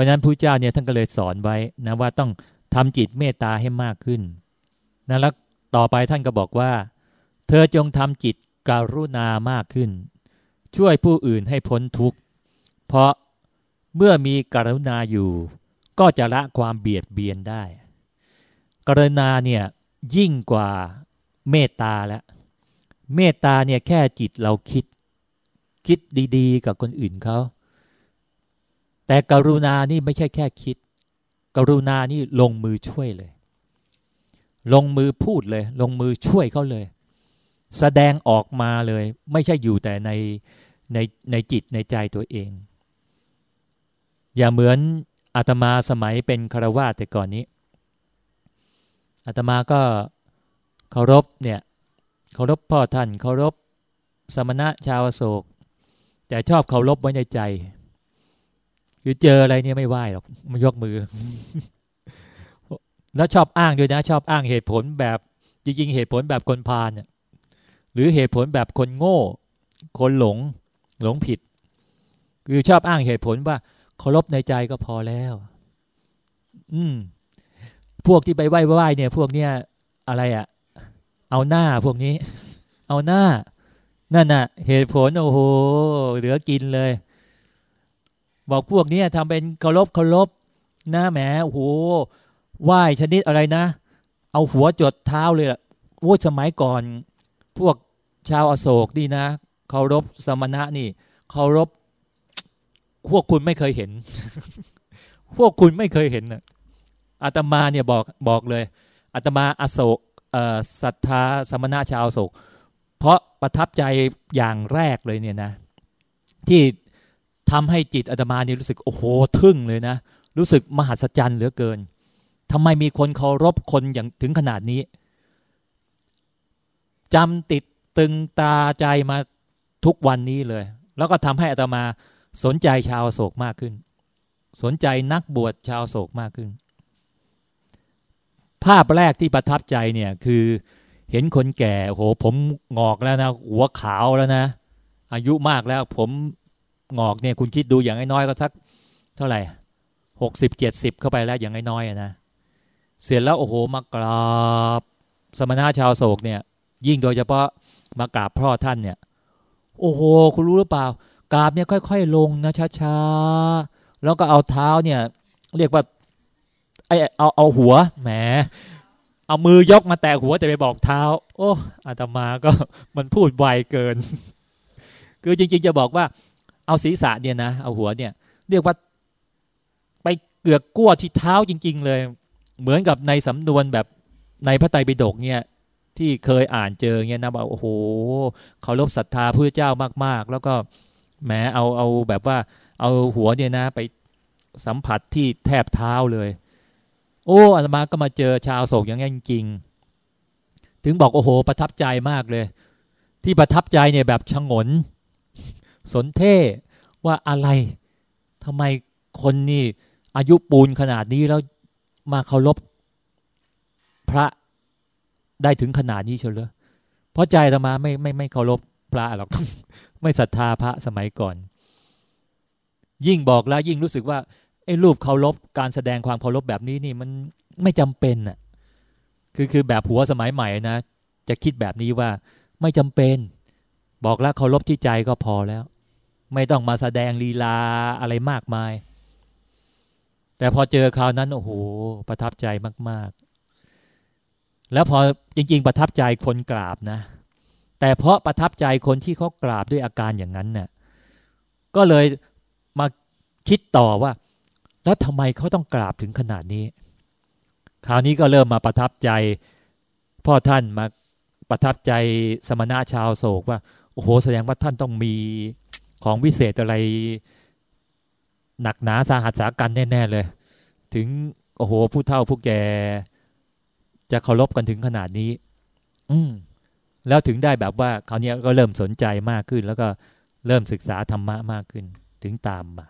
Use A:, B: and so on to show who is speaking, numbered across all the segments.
A: ราะฉะนั้นพระเจ้าเนี่ยท่านก็เลยสอนไว้นะว่าต้องทำจิตเมตตาให้มากขึ้นนะแล้วต่อไปท่านก็บอกว่า เธอจงทำจิตการุณามากขึ้น ช่วยผู้อื่นให้พ้นทุกข์ เพราะเมื่อมีการุณาอยู่ ก็จะละความเบียดเบียนได้ กรุณาเนี่ยยิ่งกว่าเมตตาแล้วเมตตาเนี่ยแค่จิตเราคิด คิดดี ๆ กับคนอื่นเขา แต่กรุณานี่ไม่ใช่แค่คิด กรุณานี่ลงมือช่วยเลย ลงมือพูดเลย ลงมือช่วยเขาเลย แสดงออกมาเลย ไม่ใช่อยู่แต่ในในในจิตในใจตัวเอง อย่าเหมือนอาตมาสมัยเป็นคารวาสแต่ก่อนนี้อาตมาก็เคารพเนี่ยเคารพพ่อท่านเคารพสมณะชาวโศก แต่ชอบเคารพไว้ในใจ คือเจออะไรเนี่ยไม่ไหวหรอกมายกมือ แล้วชอบอ้างด้วยนะ ชอบอ้างเหตุผลแบบจริงๆเหตุผลแบบคนพาลเนี่ยหรือเหตุผลแบบคนโง่ คนหลง หลงผิด คือชอบอ้างเหตุผลว่าเคารพในใจก็พอแล้ว อืม พวกที่ไปไหว้ไหว้เนี่ย พวกเนี้ยอะไรอะ่ะเอาหน้าพวกนี้ เอาหน้า นั่นน่ะ เหตุผลโอ้โหเหลือกินเลย บอกพวกนี้ทำเป็นเคารพเคารพนะแหมโอ้โหไหว้ชนิดอะไรนะ เอาหัวจดเท้าเลยล่ะโอ้สมัยก่อน พวกชาวอโศกนี่นะเคารพสมณะนี่เคารพพวกคุณไม่เคยเห็น พวกคุณไม่เคยเห็นนะอาตมาเนี่ยบอกบอกเลยอาตมาอโศกศรัทธาสมณะชาวอโศก เพราะประทับใจอย่างแรกเลยเนี่ยนะ ที่ ทำให้จิตอาตมาเนี่ยรู้สึกโอ้โหทึ่งเลยนะ รู้สึกมหัศจรรย์เหลือเกินทำไมมีคนเคารพคนอย่างถึงขนาดนี้จำติดตึงตาใจมาทุกวันนี้เลย แล้วก็ทำให้อาตมาสนใจชาวโศกมากขึ้น สนใจนักบวชชาวโศกมากขึ้น ภาพแรกที่ประทับใจเนี่ยคือเห็นคนแก่โหผมงอกแล้วนะ หัวขาวแล้วนะ อายุมากแล้วผม งอกเนี่ยคุณคิดดูอย่างน้อยก็สักเท่าไหร่หกสิบเจ็ดสิบเข้าไปแล้วอย่างน้อยนะเสร็จแล้วโอ้โหมากราบสมณะชาวโศกเนี่ย ยิ่งโดยเฉพาะมากราบพ่อท่านเนี่ย โอ้โห คุณรู้หรือเปล่า กราบเนี่ยค่อย ๆ ลงนะช้าๆแล้วก็เอาเท้าเนี่ย เรียกว่าไอเอาเอาหัวแหมเอามือยกมาแตะหัวแต่ไปบอกเท้า โอ้อาตมาก็มันพูดไวเกิน คือจริง ๆ จะบอกว่า เอาศีรษะเนี่ยนะเอาหัวเนี่ย เรียกว่าไปเกือกกั้วที่เท้าจริง ๆ เลย เหมือนกับในสำนวนแบบในพระไตรปิฎกเนี่ยที่เคยอ่านเจอเนี่ยนะบอกโอ้โหเขารบศรัทธาพระเจ้ามาก ๆ แล้วก็แหมเอาเอาแบบว่า เอาหัวเนี่ยนะ ไปสัมผัสที่แทบเท้าเลย โอ้อาตมาก็มาเจอชาวโศกอย่างนี้จริงๆถึงบอกโอ้โห ประทับใจมากเลย ที่ประทับใจเนี่ยแบบชงน สนเท่ว่าอะไรทำไมคนนี่อายุปูนขนาดนี้แล้วมาเคารพพระได้ถึงขนาดนี้เชียวเลยเพราะใจธรรมาไม่ไม่ไม่เคารพพระหรอกไม่ศรัทธาพระสมัยก่อน ยิ่งบอกแล้วยิ่งรู้สึกว่าไอ้รูปเคารพการแสดงความเคารพแบบนี้นี่มันไม่จำเป็นอะ คือคือแบบหัวสมัยใหม่นะจะคิดแบบนี้ว่าไม่จำเป็น บอกแล้วเคารพที่ใจก็พอแล้ว ไม่ต้องมาแสดงลีลาอะไรมากมาย แต่พอเจอคราวนั้นโอ้โหประทับใจมาก ๆ แล้วพอจริง ๆ ประทับใจคนกราบนะ แต่เพราะประทับใจคนที่เขากราบด้วยอาการอย่างนั้นเนะ่ยก็เลยมาคิดต่อว่า แล้วทำไมเขาต้องกราบถึงขนาดนี้ คราวนี้ก็เริ่มมาประทับใจ พ่อท่านมาประทับใจสมณะชาวโศกว่า อ้โหแสดงว่าท่านต้องมีของวิเศษอะไร หนักหนาสาหัสสากันแน่ๆเลย ถึงโอ้โหผู้เฒ่าผู้แก่จะเคารพกันถึงขนาดนี้ อืมแล้วถึงได้แบบว่าคราวนี้ก็เริ่มสนใจมากขึ้น แล้วก็เริ่มศึกษาธรรมะมากขึ้น ถึงตามมา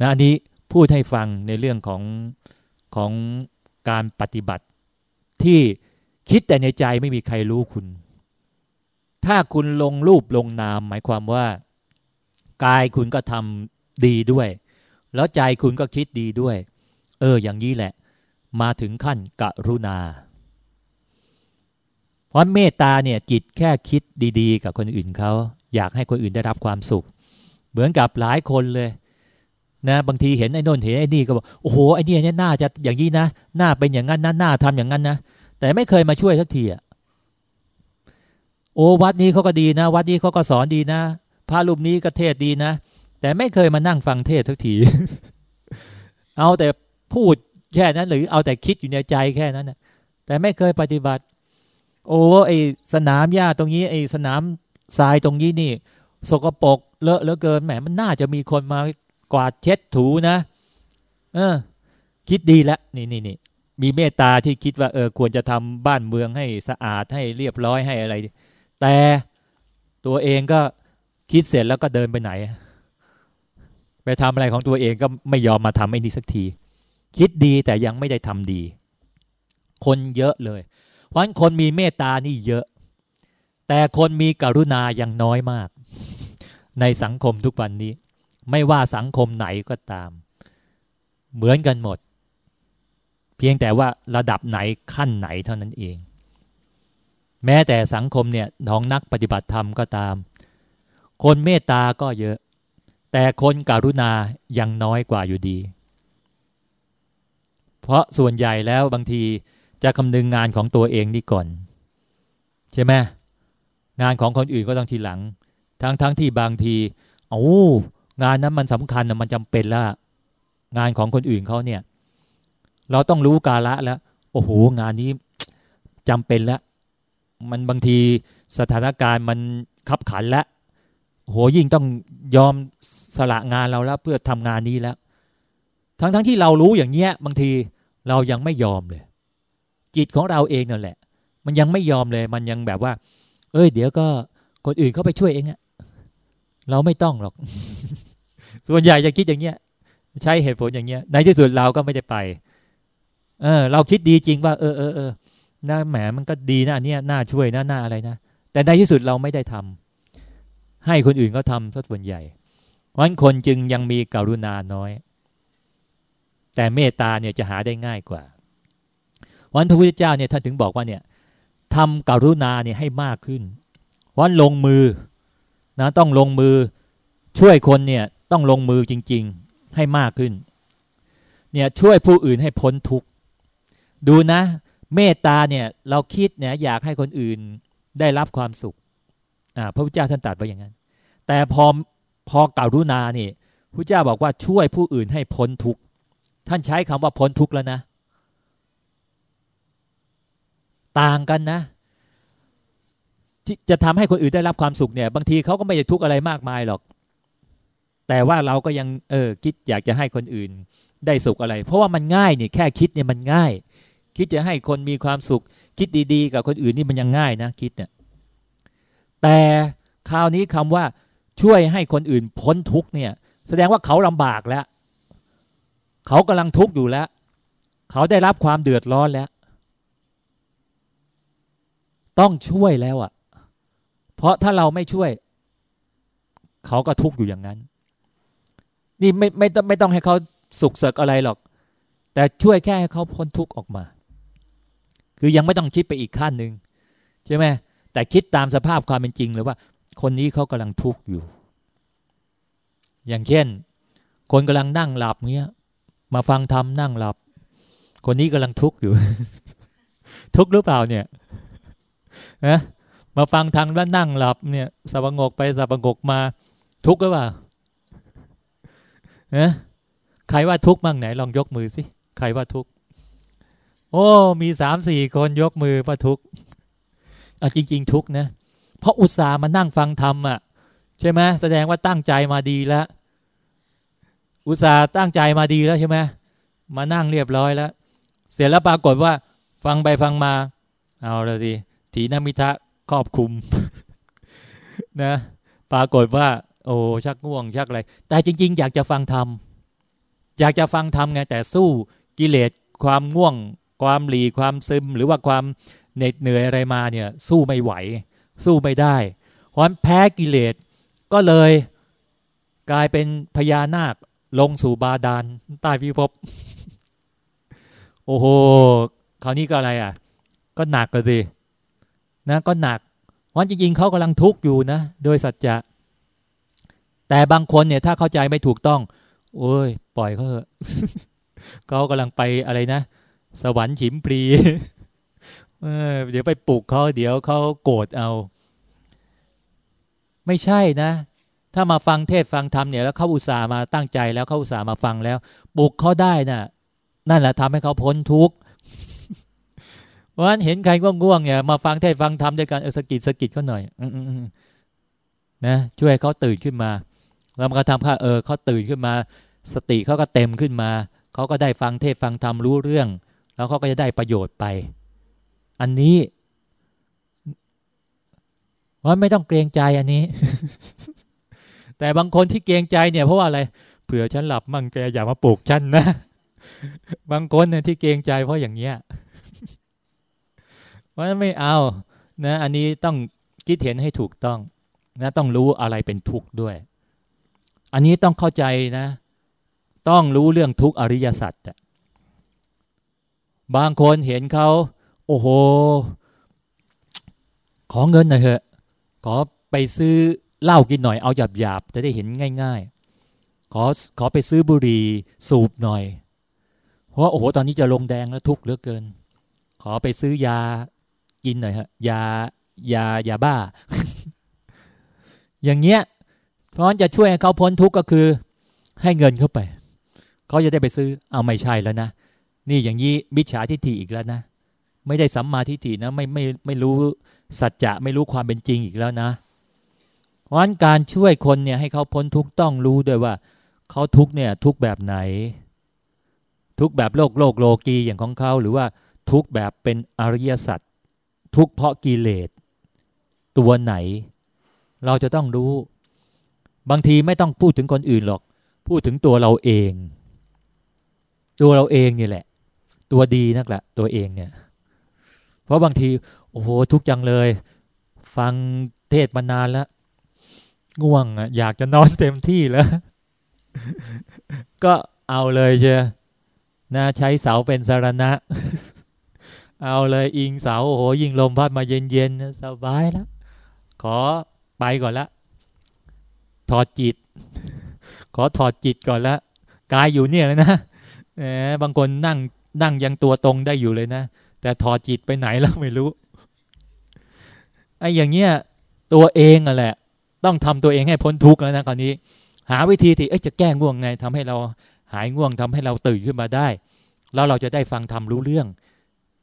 A: นะอันนี้พูดให้ฟังในเรื่องของของการปฏิบัติที่คิดแต่ในใจไม่มีใครรู้คุณ ถ้าคุณลงรูปลงนาม หมายความว่า กายคุณก็ทำดีด้วย แล้วใจคุณก็คิดดีด้วย เออ อย่างนี้แหละ มาถึงขั้นกรุณา เพราะเมตตาเนี่ยจิตแค่คิดดีๆ กับคนอื่นเขาอยากให้คนอื่นได้รับความสุข เหมือนกับหลายคนเลยนะบางทีเห็นไอ้นนเห็นไอ้นี่ก็บอกโอ้โหไอ้นี่เนี่ยน่าจะอย่างนี้นะหน้าเป็นอย่างนั้นนะหน้าทำอย่างนั้นนะแต่ไม่เคยมาช่วยสักทีอะ โอ้วัดนี้เขาก็ดีนะ วัดนี้เขาก็สอนดีนะพระรูปนี้ก็เทศดีนะ แต่ไม่เคยมานั่งฟังเทศสักที เอาแต่พูดแค่นั้นหรือเอาแต่คิดอยู่ในใจแค่นั้นนะแต่ไม่เคยปฏิบัติ โอ้ไอสนามหญ้าตรงนี้ไอสนามทรายตรงนี้นี่ สกปรกเลอะเหลือเกินแหมมันน่าจะมีคนมากวาดเช็ดถูนะ เออ คิดดีแล้วนี่นี่นี่มีเมตตาที่คิดว่าเออควรจะทำบ้านเมืองให้สะอาดให้เรียบร้อยให้อะไร แต่ตัวเองก็คิดเสร็จแล้วก็เดินไปไหน ไปทำอะไรของตัวเองก็ไม่ยอมมาทำไอ้นี่สักที คิดดีแต่ยังไม่ได้ทำดี คนเยอะเลย เพราะคนมีเมตตานี่เยอะ แต่คนมีกรุณายังน้อยมาก ในสังคมทุกวันนี้ ไม่ว่าสังคมไหนก็ตาม เหมือนกันหมด เพียงแต่ว่าระดับไหนขั้นไหนเท่านั้นเอง แม้แต่สังคมเนี่ยของนักปฏิบัติธรรมก็ตาม คนเมตตาก็เยอะ แต่คนการุณายังน้อยกว่าอยู่ดี เพราะส่วนใหญ่แล้วบางทีจะคำนึงงานของตัวเองนี่ก่อน ใช่ไหมงานของคนอื่นก็ต้องทีหลัง ทั้งทั้งที่บางทีโอ้งานนั้นมันสำคัญมันจำเป็นละงานของคนอื่นเขาเนี่ย เราต้องรู้กาละแล้วโอ้โหงานนี้จำเป็นแล้ว มันบางทีสถานการณ์มันขับขันแล้วโหยิ่งต้องยอมสละงานเราแล้ว เพื่อทำงานนี้แล้ว ทั้งทั้งที่เรารู้อย่างเงี้ย บางทีเรายังไม่ยอมเลย จิตของเราเองนั่นแหละ มันยังไม่ยอมเลย มันยังแบบว่า เอ้ย เดี๋ยวก็คนอื่นเขาไปช่วยเองอะเราไม่ต้องหรอก ส่วนใหญ่จะคิดอย่างเงี้ย ใช้เหตุผลอย่างเงี้ยในที่สุดเราก็ไม่ได้ไป เออ เราคิดดีจริงว่า เออเออเออ น่าแหมมันก็ดีนะเนี่ยน่าช่วยน่าน่าอะไรนะแต่ในที่สุดเราไม่ได้ทำให้คนอื่นเขาทำซะส่วนใหญ่เพราะนั้นคนจึงยังมีกรุณาน้อย แต่เมตตาเนี่ยจะหาได้ง่ายกว่า วันพระพุทธเจ้าเนี่ยท่านถึงบอกว่าเนี่ยทำกรุณาเนี่ยให้มากขึ้น วันลงมือนะต้องลงมือช่วยคนเนี่ยต้องลงมือจริง ๆให้มากขึ้น เนี่ยช่วยผู้อื่นให้พ้นทุกข์ดูนะ เมตตาเนี่ยเราคิดเนี่ยอยากให้คนอื่นได้รับความสุขอ่าพระพุทธเจ้าท่านตรัสไว้อย่างนั้น แต่พอพอการุณาเนี่ยพระเจ้าบอกว่าช่วยผู้อื่นให้พ้นทุกข์ท่านใช้คำว่าพ้นทุกข์แล้วนะ ต่างกันนะจะทำให้คนอื่นได้รับความสุขเนี่ย บางทีเขาก็ไม่ได้ทุกข์อะไรมากมายหรอก แต่ว่าเราก็ยังเออคิดอยากจะให้คนอื่นได้สุขอะไร เพราะว่ามันง่ายนี่แค่คิดเนี่ยมันง่าย คิดจะให้คนมีความสุข คิดดีๆ กับคนอื่นนี่มันยังง่ายนะคิดเนี่ยแต่คราวนี้คำว่าช่วยให้คนอื่นพ้นทุกเนี่ย แสดงว่าเขาลำบากแล้ว เขากำลังทุกข์อยู่แล้ว เขาได้รับความเดือดร้อนแล้ว ต้องช่วยแล้วอะ่ะ เพราะถ้าเราไม่ช่วย เขาก็ทุกข์อยู่อย่างนั้น นี่ไม่ไม่ต้องไม่ต้องให้เขาสุขเสกอะไรหรอก แต่ช่วยแค่ให้เขาพ้นทุกข์ออกมา คือยังไม่ต้องคิดไปอีกขั้นหนึ่งใช่ไหมแต่คิดตามสภาพความเป็นจริงเลยว่า คนนี้เขากำลังทุกข์อยู่ อย่างเช่น คนกำลังนั่งหลับเงี้ย มาฟังธรรมนั่งหลับ คนนี้กำลังทุกข์อยู่ ทุกข์หรือเปล่าเนี่ยนะมาฟังทางแล้วนั่งหลับเนี่ยสับงกไปสับงกมา ทุกข์หรือเปล่าเนะใครว่าทุกข์มั่งไหน ลองยกมือสิใครว่าทุกข์ โอ้ มีสามสี่คนยกมือว่าทุกข์อะจริง ๆ ทุกนะ เพราะอุตส่าห์มานั่งฟังธรรมอะ ใช่ไหมแสดงว่าตั้งใจมาดีแล้ว อุตส่าห์ตั้งใจมาดีแล้วใช่ไหมมานั่งเรียบร้อยแล้ว เสร็จแล้วปรากฏว่า ฟังไปฟังมา เอาละสิถีนมิทะครอบคุม นะ ปรากฏว่า โอ้ชักง่วงชักอะไร แต่จริง ๆ อยากจะฟังธรรมอยากจะฟังธรรมไงแต่สู้กิเลสความง่วง ความหลีความซึมหรือว่าความเหน็ดเหนื่อยอะไรมาเนี่ยสู้ไม่ไหว สู้ไม่ได้เพราะแพ้กิเลสก็เลยกลายเป็นพญานาคลงสู่บาดาลใต้พิภพโอ้โหคราวนี้ก็อะไรอะ ก็หนักกันสินะก็หนักวันจริงๆเขากำลังทุกข์อยู่นะโดยสัจจะ แต่บางคนเนี่ย ถ้าเข้าใจไม่ถูกต้อง โอ้ย ปล่อยเขาเถอะเขากำลังไปอะไรนะ สวรรค์ฉิมปรีเดี๋ยวไปปลุกเขาเดี๋ยวเขาโกรธเอา ไม่ใช่นะ ถ้ามาฟังเทศฟังธรรมเนี่ยแล้วเขาอุตส่าห์มาตั้งใจแล้วเขาอุตส่าห์มาฟังแล้วปลุกเขาได้นะ่ะ นั่นแหละทำให้เขาพ้นทุกข์เพราะฉะนั้นเห็นใครง่วงๆเนี่ยมาฟังเทศฟังธรรมด้วยกันเออสกิดสกิดเขาหน่อย อืนะช่วยเขาตื่นขึ้นมา แล้วมันก็ทำค่าเออเขาตื่นขึ้นมา สติเขาก็เต็มขึ้นมาเขาก็ได้ฟังเทศฟังธรรมรู้เรื่อง แล้วเขาก็จะได้ประโยชน์ไป อันนี้ว่าไม่ต้องเกรงใจอันนี้ แต่บางคนที่เกรงใจเนี่ยเพราะว่าอะไรเผื่อฉันหลับมั่งแกอย่ามาปลุกฉันนะ บางคนเนี่ยที่เกรงใจเพราะอย่างเงี้ยว่าไม่เอานะ อันนี้ต้องคิดเห็นให้ถูกต้อง นะต้องรู้อะไรเป็นทุกข์ด้วย อันนี้ต้องเข้าใจนะ ต้องรู้เรื่องทุกข์อริยสัจ บางคนเห็นเขาโอ้โห ขอเงินหน่อยเถอะ ขอไปซื้อเหล้ากินหน่อยเอาหยาบหยาบจะได้เห็นง่าย ๆ ขอขอไปซื้อบุหรี่สูบหน่อย เพราะโอ้โหตอนนี้จะลงแดงแล้วทุกข์เหลือเกิน ขอไปซื้อยากินหน่อยฮะยายายาบ้า อย่างเงี้ย เพราะจะช่วยให้เขาพ้นทุกข์ก็คือ ให้เงินเข้าไป เขาจะได้ไปซื้อเอาไม่ใช่แล้วนะ นี่อย่างนี้มิจฉาทิฏฐิอีกแล้วนะ ไม่ได้สัมมาทิฏฐินะไม่ไม่ไม่รู้สัจจะไม่รู้ความเป็นจริงอีกแล้วนะ เพราะฉะนั้นการช่วยคนเนี่ยให้เขาพ้นทุกต้องรู้ด้วยว่าเขาทุกเนี่ยทุกแบบไหน ทุกแบบโลกโลกโลกีอย่างของเขาหรือว่าทุกแบบเป็นอริยสัจทุกเพราะกิเลสตัวไหน เราจะต้องรู้ บางทีไม่ต้องพูดถึงคนอื่นหรอก พูดถึงตัวเราเอง ตัวเราเองนี่แหละ ตัวดีนักละตัวเองเนี่ย เพราะบางที โอ้โห ทุกอย่างเลย ฟังเทศมานานแล้ว ง่วงอะอยากจะนอนเต็มที่แล้ว ก็เอาเลยเชียนะใช้เสาเป็นสารณะ เอาเลยอิงเสา โอ้โห ยิงลมพัดมาเย็นๆสบายแล้ว ขอไปก่อนละ ถอดจิต ขอถอดจิตก่อนละกายอยู่เนี่ยเลยนะแหมบางคนนั่ง นั่งยังตัวตรงได้อยู่เลยนะ แต่ถอดจิตไปไหนแล้วไม่รู้ไอ้อย่างเงี้ยตัวเองอะแหละ ต้องทำตัวเองให้พ้นทุกข์แล้วนะคราวนี้ หาวิธีที่จะแก้ง่วงไงทำให้เราหายง่วงทำให้เราตื่นขึ้นมาได้ แล้วเราจะได้ฟังทำรู้เรื่อง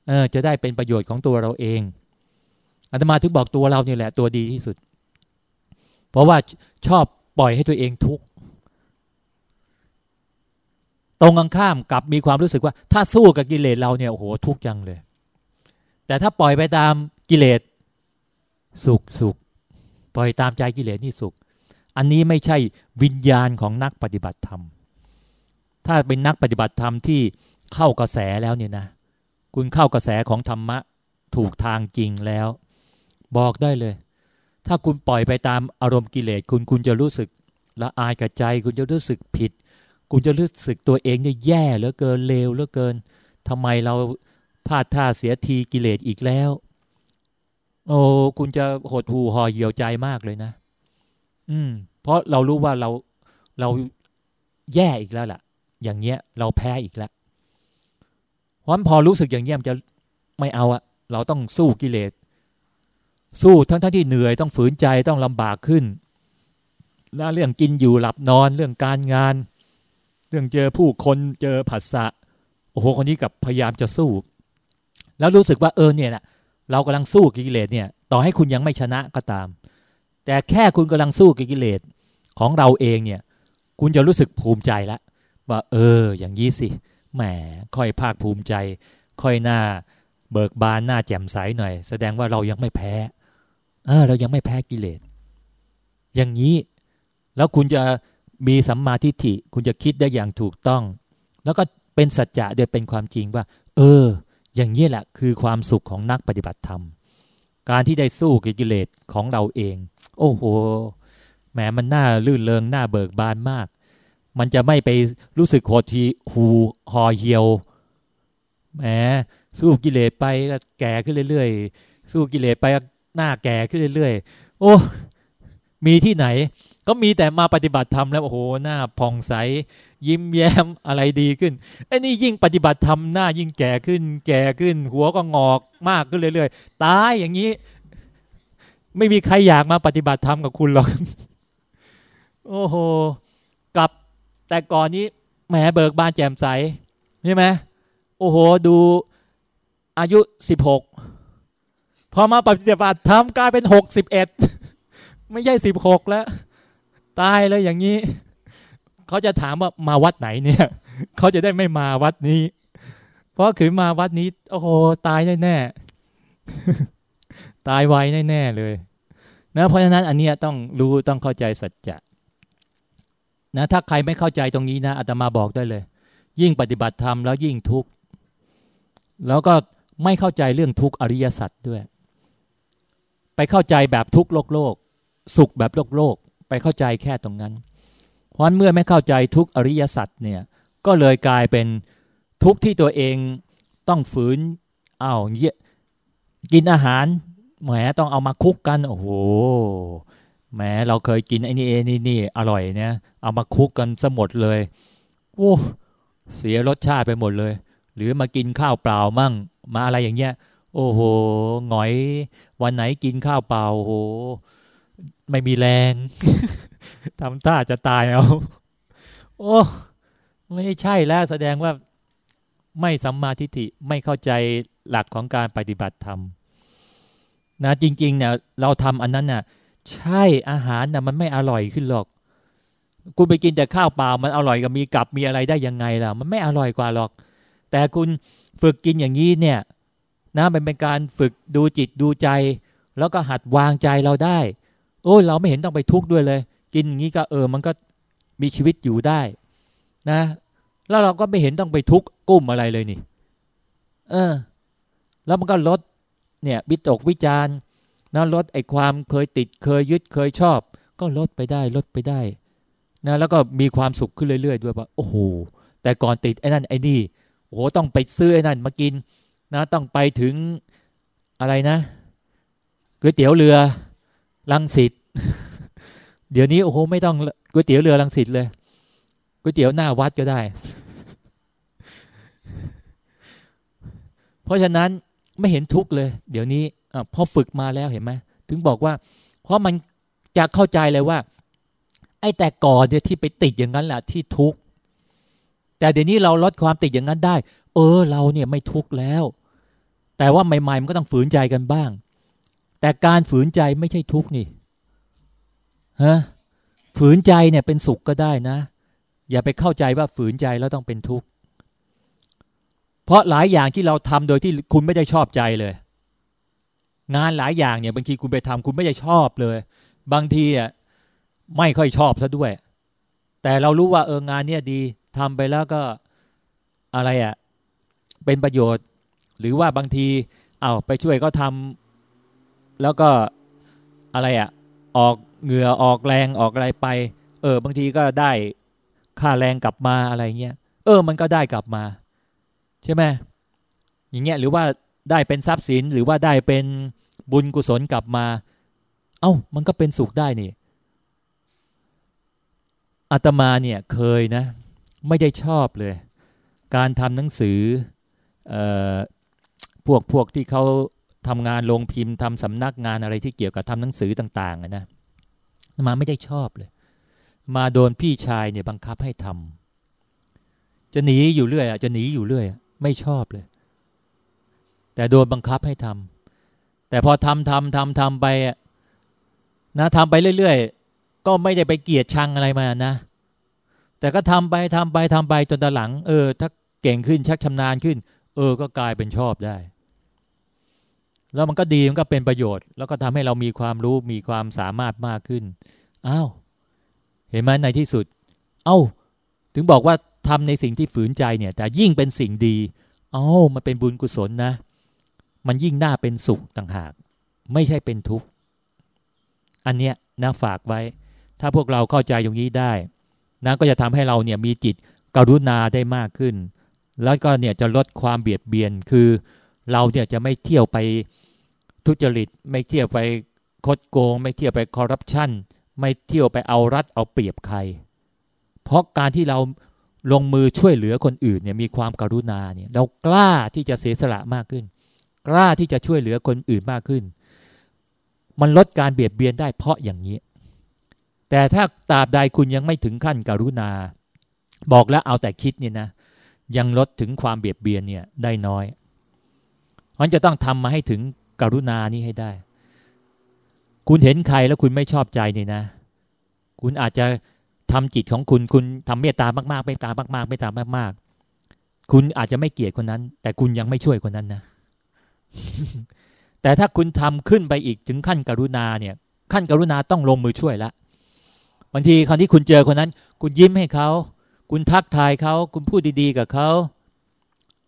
A: เออจะได้เป็นประโยชน์ของตัวเราเองอาตมาถึงบอกตัวเราเนี่ยแหละตัวดีที่สุด เพราะว่าชอบปล่อยให้ตัวเองทุกข์ ตรงกันข้ามกับมีความรู้สึกว่า ถ้าสู้กับกิเลสเราเนี่ยโอ้โหทุกข์จังเลย แต่ถ้าปล่อยไปตามกิเลสสุขสุขปล่อยตามใจกิเลสนี่สุข อันนี้ไม่ใช่วิญญาณของนักปฏิบัติธรรม ถ้าเป็นนักปฏิบัติธรรมที่เข้ากระแสแล้วเนี่ยนะ คุณเข้ากระแสของธรรมะถูกทางจริงแล้ว บอกได้เลย ถ้าคุณปล่อยไปตามอารมณ์กิเลสคุณคุณจะรู้สึกละอายกับใจ คุณจะรู้สึกผิด คุณจะรู้สึกตัวเองเนี่ยแย่เหลือเกินเลวเหลือเกินทำไมเราพลาดท่าเสียทีกิเลสอีกแล้ว โอ้คุณจะหดหู่ห่อเหี่ยวใจมากเลยนะ อืม เพราะเรารู้ว่าเราเราแย่อีกแล้วล่ะ อย่างเงี้ย เราแพ้อีกแล้วเพราะพอรู้สึกอย่างเงี้ยมันจะไม่เอาอะเราต้องสู้กิเลสสู้ทั้งทั้งที่เหนื่อยต้องฝืนใจต้องลำบากขึ้นแล้วเรื่องกินอยู่หลับนอนเรื่องการงาน รื่องเจอผู้คนเจอผัสสะโอ้โหคนนี้กับพยายามจะสู้ แล้วรู้สึกว่าเออเนี่ยนะเรากำลังสู้กิเลสเนี่ย ต่อให้คุณยังไม่ชนะก็ตาม แต่แค่คุณกำลังสู้กิเลสของเราเองเนี่ย คุณจะรู้สึกภูมิใจแล้วว่า เออ อย่างนี้สิแหมค่อยภาคภูมิใจ ค่อยหน้า เบิกบานหน้าแจ่มใสหน่อย แสดงว่าเรายังไม่แพ้เออเรายังไม่แพ้กิเลสอย่างนี้ แล้วคุณจะ มีสัมมาทิฏฐิคุณจะคิดได้อย่างถูกต้อง แล้วก็เป็นสัจจะเดียเป็นความจริงว่า เออ อย่างนี้แหละคือความสุขของนักปฏิบัติธรรม การที่ได้สู้กิเลสของเราเอง โอ้โหแหมมันน่าลื่นเลงน่าเบิกบานมาก มันจะไม่ไปรู้สึกโหดทีหูหอเหี่ยวแหมสู้กิเลสไปก็แก่ขึ้นเรื่อยๆ สู้กิเลสไปหน้าแก่ขึ้นเรื่อยๆ โอ้ มีที่ไหน ก็มีแต่มาปฏิบัติธรรมแล้วโอ้โหหน้าผ่องใส ยิ้มแย้มอะไรดีขึ้นไอ้นี่ยิ่งปฏิบัติธรรมหน้ายิ่งแก่ขึ้น แก่ขึ้น หัวก็งอกมากขึ้นเรื่อยๆตายอย่างนี้ ไม่มีใครอยากมาปฏิบัติธรรมกับคุณหรอกโอ้โหกับแต่ก่อนนี้แหมเบิกบานแจ่มใสใช่ไหมโอ้โห ดูอายุสิบหกพอมาปฏิบัติธรรมกลายเป็นหกสิบเอ็ดไม่ใช่สิบหกแล้ว ตายเลยอย่างนี้ เขาจะถามว่ามาวัดไหนเนี่ย เขาจะได้ไม่มาวัดนี้ เพราะขืนมาวัดนี้ โอ้โหตายแน่ๆตายไวแน่ๆเลยนะเพราะฉะนั้นอันนี้ต้องรู้ต้องเข้าใจสัจจะนะถ้าใครไม่เข้าใจตรงนี้นะอาตมาบอกได้เลย ยิ่งปฏิบัติธรรมแล้วยิ่งทุกข์แล้วก็ไม่เข้าใจเรื่องทุกข์อริยสัจด้วย ไปเข้าใจแบบทุกข์โลกโลก สุขแบบโลกโลก ไปเข้าใจแค่ตรงนั้น เพราะเมื่อไม่เข้าใจทุกอริยสัจเนี่ยก็เลยกลายเป็นทุกที่ตัวเองต้องฝืนอ้าวเยกินอาหารแหมต้องเอามาคุกกัน โอ้โหแหมเราเคยกินไอ้นี่เอนี่นี่อร่อยเนี่ยเอามาคุกกันสมดเลยโอ้เสียรสชาติไปหมดเลย หรือมากินข้าวเปล่ามั่ง มาอะไรอย่างเงี้ย โอ้โหหงอย วันไหนกินข้าวเปล่าโอ้โห ไม่มีแรงทำท่าจะตายเอา โอ้ ไม่ใช่แล้วแสดงว่าไม่สัมมาทิฏฐิไม่เข้าใจหลักของการปฏิบัติธรรมนะจริง ๆ เนี่ย เราทำอันนั้นน่ะ ใช่อาหารน่ะมันไม่อร่อยขึ้นหรอก คุณไปกินแต่ข้าวเปล่ามันอร่อยกับมีกับมีอะไรได้ยังไงล่ะ มันไม่อร่อยกว่าหรอก แต่คุณฝึกกินอย่างนี้เนี่ยนะมันเป็นการฝึกดูจิตดูใจ แล้วก็หัดวางใจเราได้ โอ้ยเราไม่เห็นต้องไปทุกข์ด้วยเลย กินอย่างนี้ก็เออ มันก็มีชีวิตอยู่ได้ นะ แล้วเราก็ไม่เห็นต้องไปทุกข์กุ้มอะไรเลยนี่ เออ แล้วมันก็ลด เนี่ยวิตกวิจารณ์นะลดไอ้ความเคยติดเคยยึดเคยชอบ ก็ลดไปได้ลดไปได้ นะ แล้วก็มีความสุขขึ้นเรื่อยๆด้วยว่าโอ้โหแต่ก่อนติดไอ้นั่นไอ้นี่โอ้โหต้องไปซื้อไอ้นั่นมากิน นะ ต้องไปถึงอะไรนะก๋วยเตี๋ยวเรือ ลังสิตเดี๋ยวนี้โอ้โหไม่ต้องก๋วยเตี๋ยวเรือลังสิตเลยก๋วยเตี๋ยวหน้าวัดก็ได้ เพราะฉะนั้นไม่เห็นทุกข์เลย เดี๋ยวนี้อพอฝึกมาแล้วเห็นไหมถึงบอกว่า เพราะมันจะเข้าใจเลยว่า ไอ้แต่ก่อนเนี่ยที่ไปติดอย่างนั้นแหละที่ทุกข์แต่เดี๋ยวนี้เราลดความติดอย่างนั้นได้ เออ เราเนี่ยไม่ทุกข์แล้ว แต่ว่าใหม่ๆมันก็ต้องฝืนใจกันบ้าง แต่การฝืนใจไม่ใช่ทุกข์นี่ฮะฝืนใจเนี่ยเป็นสุขก็ได้นะ อย่าไปเข้าใจว่าฝืนใจแล้วต้องเป็นทุกข์เพราะหลายอย่างที่เราทำโดยที่คุณไม่ได้ชอบใจเลย งานหลายอย่างเนี่ยบางทีคุณไปทำคุณไม่ได้ชอบเลย บางทีอะไม่ค่อยชอบซะด้วย แต่เรารู้ว่าเอองานเนี่ยดีทำไปแล้วก็อะไรอะเป็นประโยชน์ หรือว่าบางทีเอาไปช่วยเขาทา แล้วก็อะไรอะ่ะออกเหงื่อออกแรงออกอะไรไป เออ บางทีก็ได้ค่าแรงกลับมาอะไรเงี้ยเออ มันก็ได้กลับมา ใช่ไหมอย่างเงี้ยหรือว่าได้เป็นทรัพย์สินหรือว่าได้เป็นบุญกุศลกลับมา เอา้า มันก็เป็นสุขได้นี่อาตมาเนี่ยเคยนะ ไม่ได้ชอบเลย การทำหนังสืออพวกพวกที่เขา ทำงานลงพิมพ์ทำสำนักงานอะไรที่เกี่ยวกับทำหนังสือต่างๆนะมาไม่ได้ชอบเลย มาโดนพี่ชายเนี่ยบังคับให้ทำจะหนีอยู่เรื่อยอะจะหนีอยู่เรื่อยไม่ชอบเลย แต่โดนบังคับให้ทำแต่พอทำทำทำทำไปนะทำไปเรื่อยๆ ก็ไม่ได้ไปเกลียดชังอะไรมานะ แต่ก็ทำไปทำไปทำไปจนตอนหลัง เออ ถ้าเก่งขึ้นชักชำนาญขึ้น เออ ก็กลายเป็นชอบได้ แล้วมันก็ดีมันก็เป็นประโยชน์ แล้วก็ทำให้เรามีความรู้มีความสามารถมากขึ้นอ้าวเห็นไหมในที่สุด เอา้า ถึงบอกว่าทำในสิ่งที่ฝืนใจเนี่ยแต่ยิ่งเป็นสิ่งดี เอา้ามันเป็นบุญกุศลนะ มันยิ่งน่าเป็นสุขต่างหาก ไม่ใช่เป็นทุกข์อันเนี้ยนะฝากไว้ ถ้าพวกเราเข้าใจอย่างนี้ได้นะก็จะทำให้เราเนี่ยมีจิตกรุณาได้มากขึ้น แล้วก็เนี่ยจะลดความเบียดเบียนคือเราเนี่ยจะไม่เที่ยวไป ทุจริต ไม่เที่ยวไปคดโกง ไม่เที่ยวไปคอร์รัปชันไม่เที่ยวไปเอารัดเอาเปรียบใคร เพราะการที่เราลงมือช่วยเหลือคนอื่นเนี่ยมีความการุณาเนี่ยเรากล้าที่จะเสียสละมากขึ้น กล้าที่จะช่วยเหลือคนอื่นมากขึ้น มันลดการเบียดเบียนได้เพราะอย่างนี้ แต่ถ้าตราบใดคุณยังไม่ถึงขั้นการุณา บอกแล้วเอาแต่คิดเนี่ยนะ ยังลดถึงความเบียดเบียนเนี่ยได้น้อยมันจะต้องทำมาให้ถึง กรุณานี้ให้ได้ คุณเห็นใครแล้วคุณไม่ชอบใจเนี่ยนะ คุณอาจจะทำจิตของคุณ คุณทำเมตตามากๆเมตตามากๆเมตตามากๆ คุณอาจจะไม่เกลียดคนนั้น แต่คุณยังไม่ช่วยคนนั้นนะ แต่ถ้าคุณทำขึ้นไปอีกถึงขั้นกรุณาเนี่ย ขั้นกรุณาต้องลงมือช่วยละบางทีครั้ที่คุณเจอคนนั้น คุณยิ้มให้เขา คุณทักทายเขา คุณพูดดีๆ กับเขา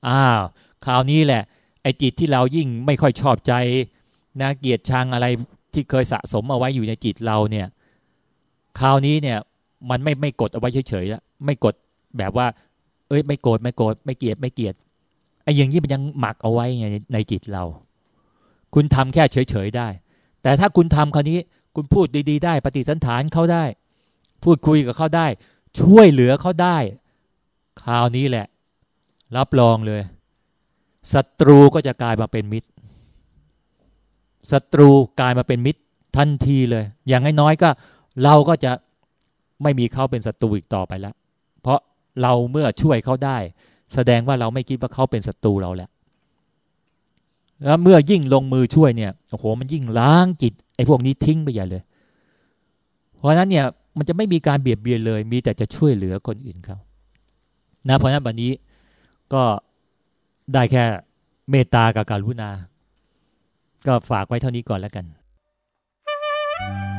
A: อ้าว คราวนี้แหละ ไอ้จิตที่เรายิ่งไม่ค่อยชอบใจนะเกียดชังอะไรที่เคยสะสมเอาไว้อยู่ในจิตเราเนี่ย คราวนี้เนี่ย มันไม่ไม่กดเอาไว้เฉยๆแล้วไม่กดแบบว่า เอ้ย ไม่โกรธไม่โกรธไม่เกลียดไม่เกลียดไอ้อย่างนี้มันยังหมักเอาไว้ไงในจิตเรา คุณทำแค่เฉยๆได้ แต่ถ้าคุณทำคราวนี้ คุณพูดดีๆ ได้ ปฏิสันฐานเขาได้ พูดคุยกับเขาได้ ช่วยเหลือเขาได้ คราวนี้แหละ รับรองเลย ศัตรูก็จะกลายมาเป็นมิตรศัตรูกลายมาเป็นมิตรทันทีเลย อย่างน้อยๆก็ เราก็จะไม่มีเขาเป็นศัตรูอีกต่อไปแล้ว เพราะเราเมื่อช่วยเขาได้ แสดงว่าเราไม่คิดว่าเขาเป็นศัตรูเราแล้วแล้วเมื่อยิ่งลงมือช่วยเนี่ยโอ้โหมันยิ่งล้างจิตไอ้พวกนี้ทิ้งไปใหญ่เลย เพราะนั้นเนี่ยมันจะไม่มีการเบียดเบียนเลย มีแต่จะช่วยเหลือคนอื่นเขานะเพราะนั้นวันนี้ก็ ได้แค่เมตตากับการุณา ก็ฝากไว้เท่านี้ก่อนแล้วกัน Thank you.